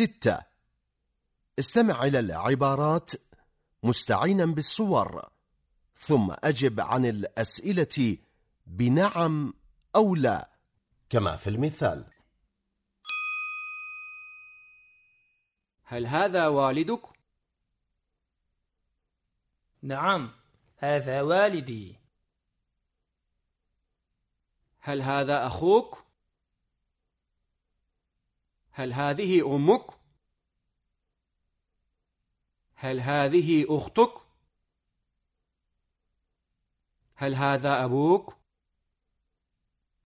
ستة استمع إلى العبارات مستعينا بالصور ثم أجب عن الأسئلة بنعم أو لا كما في المثال هل هذا والدك؟ نعم هذا والدي هل هذا أخوك؟ هل هذه أمك؟ هل هذه أختك؟ هل هذا أبوك؟